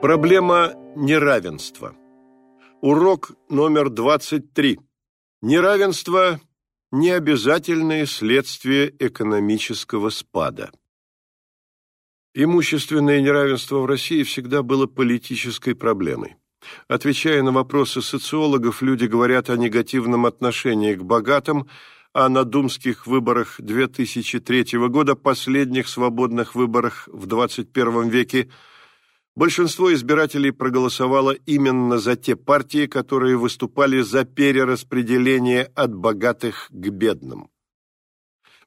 Проблема неравенства. Урок номер 23. Неравенство – необязательное следствие экономического спада. Имущественное неравенство в России всегда было политической проблемой. Отвечая на вопросы социологов, люди говорят о негативном отношении к богатым, а на думских выборах 2003 года, последних свободных выборах в 21 веке, большинство избирателей проголосовало именно за те партии, которые выступали за перераспределение от богатых к бедным.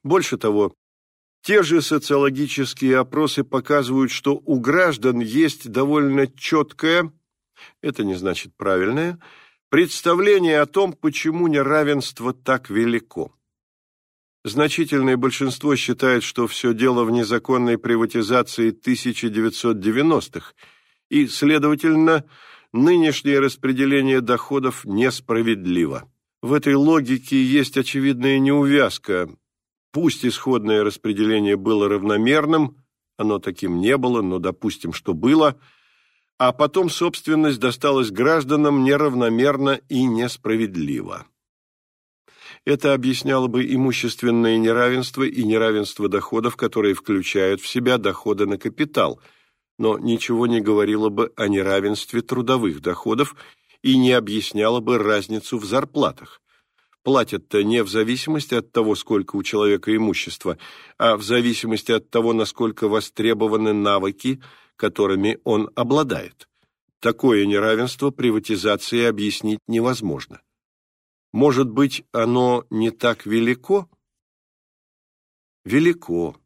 Больше того, те же социологические опросы показывают, что у граждан есть довольно четкое, это не значит правильное, представление о том, почему неравенство так велико. Значительное большинство считает, что все дело в незаконной приватизации 1990-х, и, следовательно, нынешнее распределение доходов несправедливо. В этой логике есть очевидная неувязка. Пусть исходное распределение было равномерным, оно таким не было, но допустим, что было, а потом собственность досталась гражданам неравномерно и несправедливо. Это объясняло бы имущественное неравенство и неравенство доходов, которые включают в себя доходы на капитал, но ничего не говорило бы о неравенстве трудовых доходов и не объясняло бы разницу в зарплатах. Платят-то не в зависимости от того, сколько у человека имущества, а в зависимости от того, насколько востребованы навыки, которыми он обладает. Такое неравенство приватизации объяснить невозможно. Может быть, оно не так велико? Велико.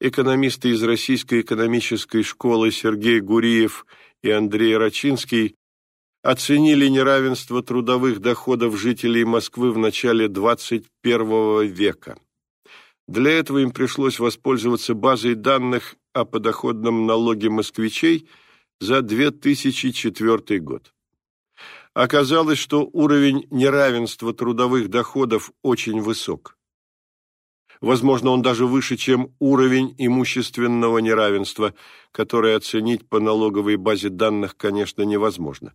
Экономисты из Российской экономической школы Сергей Гуриев и Андрей Рачинский оценили неравенство трудовых доходов жителей Москвы в начале 21 века. Для этого им пришлось воспользоваться базой данных о подоходном налоге москвичей за 2004 год. Оказалось, что уровень неравенства трудовых доходов очень высок. Возможно, он даже выше, чем уровень имущественного неравенства, который оценить по налоговой базе данных, конечно, невозможно.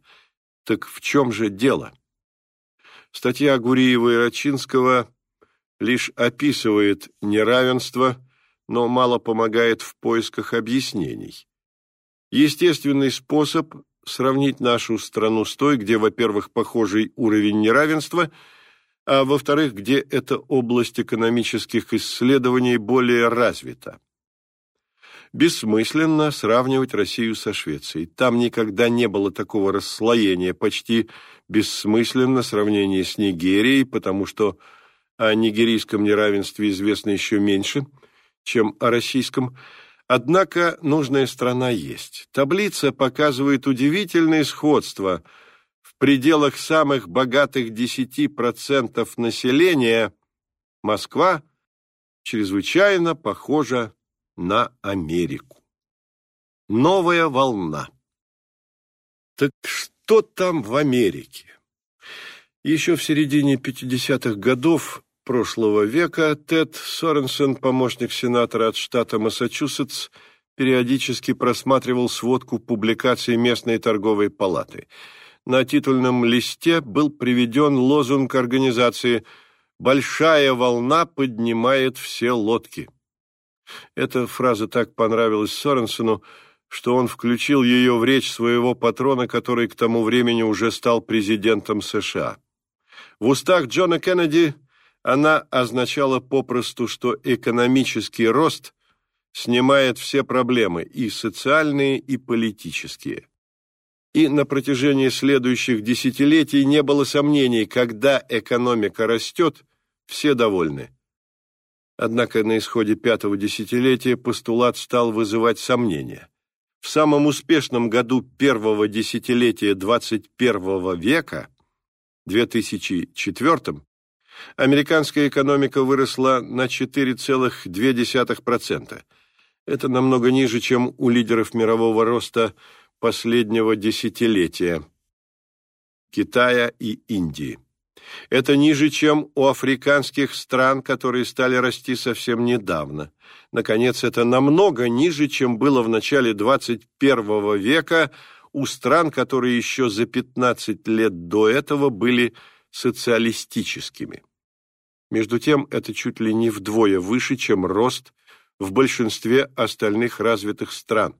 Так в чем же дело? Статья Гуриева и Рачинского лишь описывает неравенство, но мало помогает в поисках объяснений. Естественный способ сравнить нашу страну с той, где, во-первых, похожий уровень неравенства, а во-вторых, где эта область экономических исследований более развита. Бессмысленно сравнивать Россию со Швецией. Там никогда не было такого расслоения, почти бессмысленно сравнение с Нигерией, потому что о нигерийском неравенстве известно еще меньше, чем о российском – Однако нужная страна есть. Таблица показывает удивительное сходство. В пределах самых богатых 10% населения Москва чрезвычайно похожа на Америку. Новая волна. Так что там в Америке? Еще в середине 50-х годов прошлого века Тед Соренсен, помощник сенатора от штата Массачусетс, периодически просматривал сводку публикаций местной торговой палаты. На титульном листе был приведен лозунг организации «Большая волна поднимает все лодки». Эта фраза так понравилась Соренсену, что он включил ее в речь своего патрона, который к тому времени уже стал президентом США. В устах Джона Кеннеди – она означала попросту, что экономический рост снимает все проблемы, и социальные, и политические. И на протяжении следующих десятилетий не было сомнений, когда экономика растет, все довольны. Однако на исходе пятого десятилетия постулат стал вызывать сомнения. В самом успешном году первого десятилетия 21 века, 2004 Американская экономика выросла на 4,2%. Это намного ниже, чем у лидеров мирового роста последнего десятилетия – Китая и Индии. Это ниже, чем у африканских стран, которые стали расти совсем недавно. Наконец, это намного ниже, чем было в начале 21 века у стран, которые еще за 15 лет до этого были социалистическими. Между тем, это чуть ли не вдвое выше, чем рост в большинстве остальных развитых стран.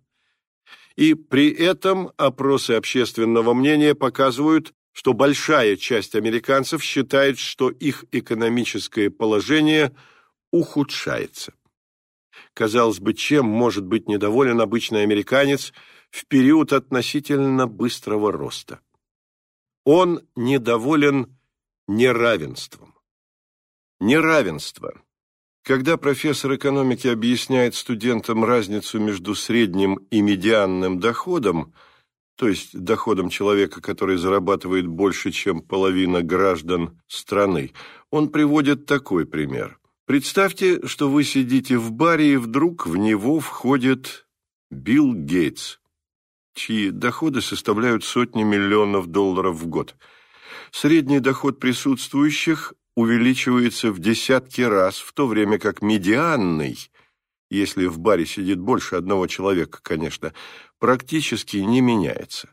И при этом опросы общественного мнения показывают, что большая часть американцев считает, что их экономическое положение ухудшается. Казалось бы, чем может быть недоволен обычный американец в период относительно быстрого роста? Он недоволен неравенством. Неравенство. Когда профессор экономики объясняет студентам разницу между средним и медианным доходом, то есть доходом человека, который зарабатывает больше, чем половина граждан страны, он приводит такой пример. Представьте, что вы сидите в баре, и вдруг в него входит Билл Гейтс, чьи доходы составляют сотни миллионов долларов в год. Средний доход присутствующих увеличивается в десятки раз, в то время как медианный, если в баре сидит больше одного человека, конечно, практически не меняется.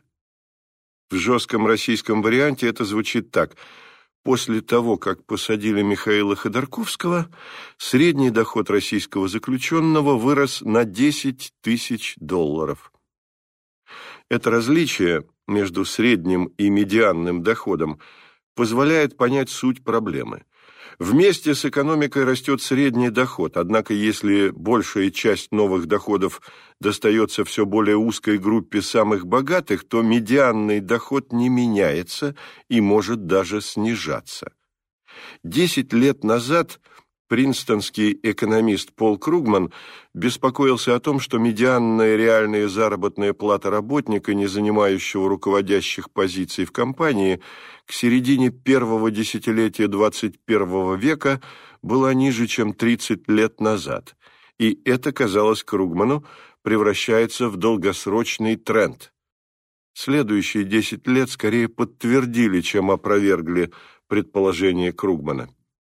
В жестком российском варианте это звучит так. После того, как посадили Михаила Ходорковского, средний доход российского заключенного вырос на 10 тысяч долларов. Это различие между средним и медианным доходом – позволяет понять суть проблемы. Вместе с экономикой растет средний доход, однако если большая часть новых доходов достается все более узкой группе самых богатых, то медианный доход не меняется и может даже снижаться. Десять лет назад – Принстонский экономист Пол Кругман беспокоился о том, что медианная реальная заработная плата работника, не занимающего руководящих позиций в компании, к середине первого десятилетия 21 века была ниже, чем 30 лет назад, и это, казалось Кругману, превращается в долгосрочный тренд. Следующие 10 лет скорее подтвердили, чем опровергли предположение Кругмана.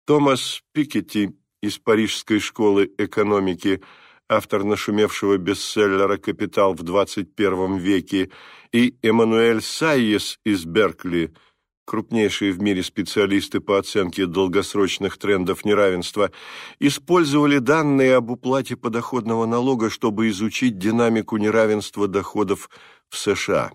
Томас Пикетти из Парижской школы экономики, автор нашумевшего бестселлера «Капитал в 21 веке», и Эммануэль Сайес из Беркли, крупнейшие в мире специалисты по оценке долгосрочных трендов неравенства, использовали данные об уплате подоходного налога, чтобы изучить динамику неравенства доходов в США.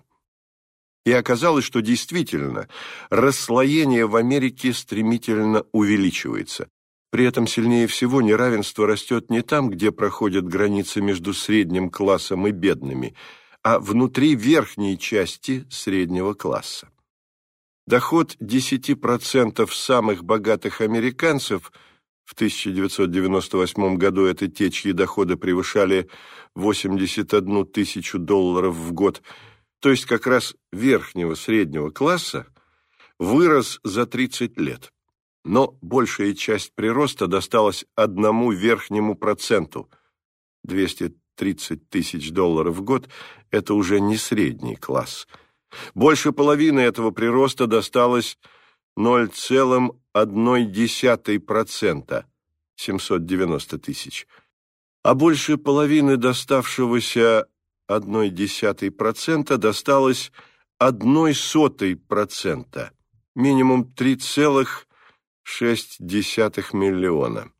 И оказалось, что действительно расслоение в Америке стремительно увеличивается. При этом сильнее всего неравенство растет не там, где проходят границы между средним классом и бедными, а внутри верхней части среднего класса. Доход 10% самых богатых американцев в 1998 году это те, чьи доходы превышали 81 тысячу долларов в год – то есть как раз верхнего среднего класса, вырос за 30 лет. Но большая часть прироста досталась одному верхнему проценту. 230 тысяч долларов в год – это уже не средний класс. Больше половины этого прироста досталось 0,1% – 790 тысяч. А больше половины доставшегося одной десятой процента досталось одной сотой процента, минимум 3,6 миллиона.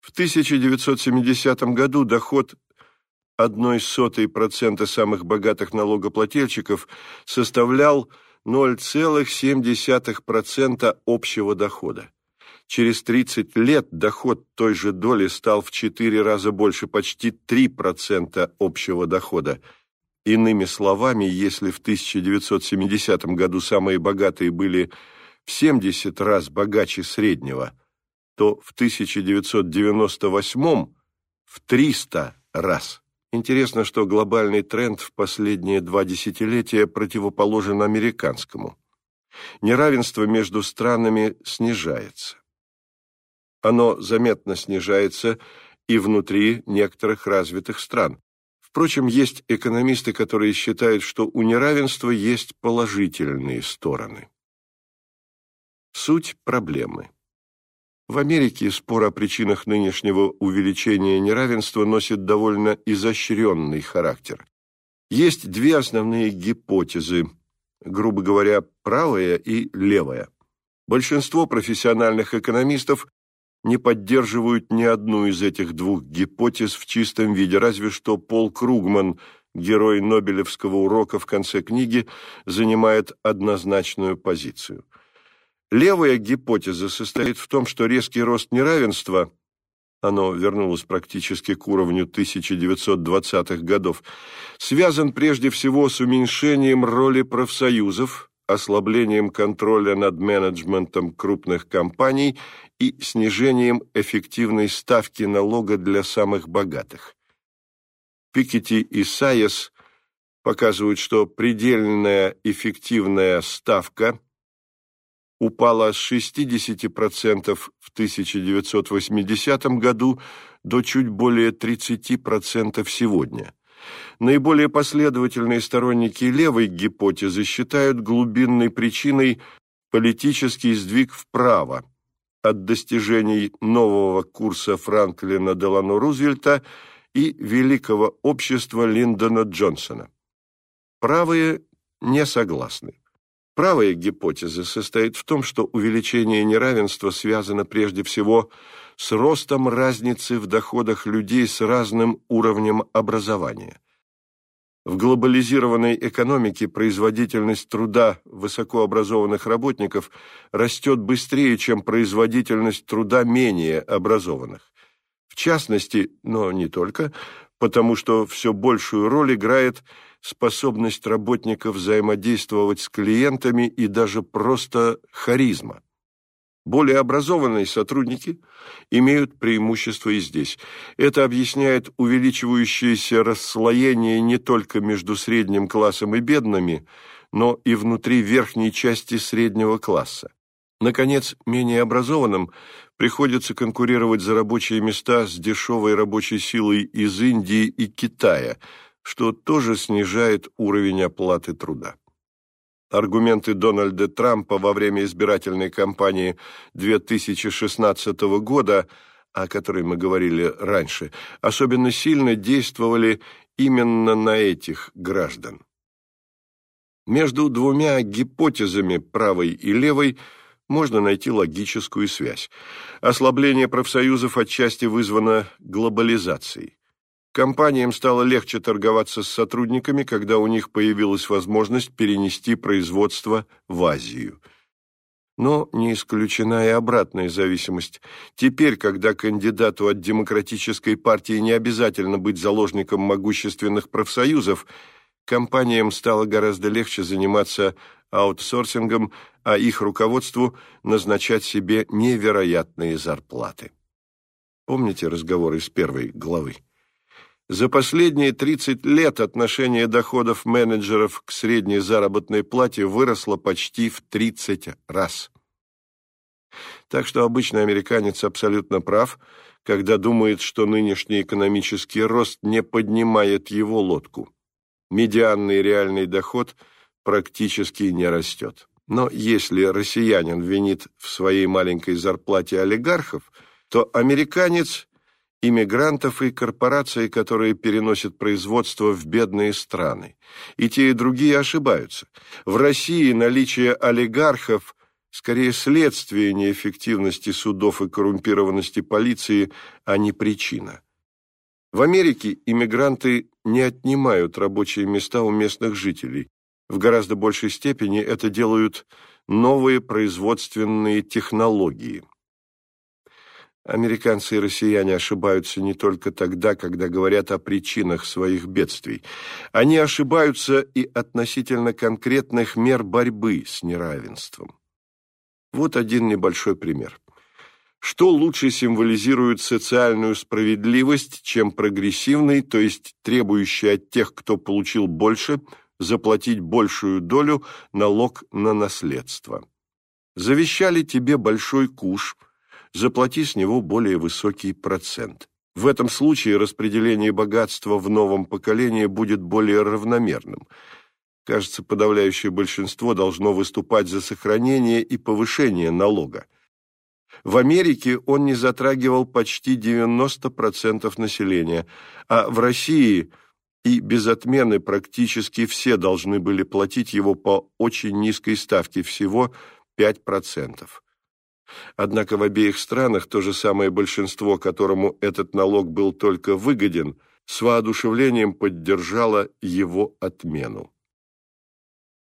В 1970 году доход одной сотой процента самых богатых налогоплательщиков составлял 0,7% общего дохода. Через 30 лет доход той же доли стал в 4 раза больше, почти 3% общего дохода. Иными словами, если в 1970 году самые богатые были в 70 раз богаче среднего, то в 1998 в 300 раз. Интересно, что глобальный тренд в последние два десятилетия противоположен американскому. Неравенство между странами снижается оно заметно снижается и внутри некоторых развитых стран. Впрочем, есть экономисты, которые считают, что у неравенства есть положительные стороны. Суть проблемы. В Америке спор о причинах нынешнего увеличения неравенства носит довольно изощренный характер. Есть две основные гипотезы, грубо говоря, правая и левая. Большинство профессиональных экономистов не поддерживают ни одну из этих двух гипотез в чистом виде, разве что Пол Кругман, герой Нобелевского урока в конце книги, занимает однозначную позицию. Левая гипотеза состоит в том, что резкий рост неравенства, оно вернулось практически к уровню 1920-х годов, связан прежде всего с уменьшением роли профсоюзов, ослаблением контроля над менеджментом крупных компаний и снижением эффективной ставки налога для самых богатых. Пикетти и Сайес показывают, что предельная эффективная ставка упала с 60% в 1980 году до чуть более 30% сегодня. Наиболее последовательные сторонники левой гипотезы считают глубинной причиной политический сдвиг вправо от достижений нового курса Франклина Делано Рузвельта и великого общества Линдона Джонсона. Правые не согласны. Правая гипотеза состоит в том, что увеличение неравенства связано прежде всего с ростом разницы в доходах людей с разным уровнем образования. В глобализированной экономике производительность труда высокообразованных работников растет быстрее, чем производительность труда менее образованных. В частности, но не только, потому что все большую роль играет способность работника взаимодействовать с клиентами и даже просто харизма. Более образованные сотрудники имеют преимущество и здесь. Это объясняет увеличивающееся расслоение не только между средним классом и бедными, но и внутри верхней части среднего класса. Наконец, менее образованным приходится конкурировать за рабочие места с дешевой рабочей силой из Индии и Китая, что тоже снижает уровень оплаты труда. Аргументы Дональда Трампа во время избирательной кампании 2016 года, о которой мы говорили раньше, особенно сильно действовали именно на этих граждан. Между двумя гипотезами, правой и левой, можно найти логическую связь. Ослабление профсоюзов отчасти вызвано глобализацией. Компаниям стало легче торговаться с сотрудниками, когда у них появилась возможность перенести производство в Азию. Но не исключена и обратная зависимость. Теперь, когда кандидату от демократической партии не обязательно быть заложником могущественных профсоюзов, компаниям стало гораздо легче заниматься аутсорсингом, а их руководству назначать себе невероятные зарплаты. Помните разговор из первой главы? За последние 30 лет отношение доходов менеджеров к средней заработной плате выросло почти в 30 раз. Так что обычный американец абсолютно прав, когда думает, что нынешний экономический рост не поднимает его лодку. Медианный реальный доход практически не растет. Но если россиянин винит в своей маленькой зарплате олигархов, то американец иммигрантов и корпораций, которые переносят производство в бедные страны. И те, и другие ошибаются. В России наличие олигархов скорее следствие неэффективности судов и коррумпированности полиции, а не причина. В Америке иммигранты не отнимают рабочие места у местных жителей. В гораздо большей степени это делают новые производственные технологии. Американцы и россияне ошибаются не только тогда, когда говорят о причинах своих бедствий. Они ошибаются и относительно конкретных мер борьбы с неравенством. Вот один небольшой пример. Что лучше символизирует социальную справедливость, чем прогрессивный, то есть требующий от тех, кто получил больше, заплатить большую долю налог на наследство? Завещали тебе большой куш – заплати с него более высокий процент. В этом случае распределение богатства в новом поколении будет более равномерным. Кажется, подавляющее большинство должно выступать за сохранение и повышение налога. В Америке он не затрагивал почти 90% населения, а в России и без отмены практически все должны были платить его по очень низкой ставке, всего 5%. Однако в обеих странах то же самое большинство, которому этот налог был только выгоден, с воодушевлением поддержало его отмену.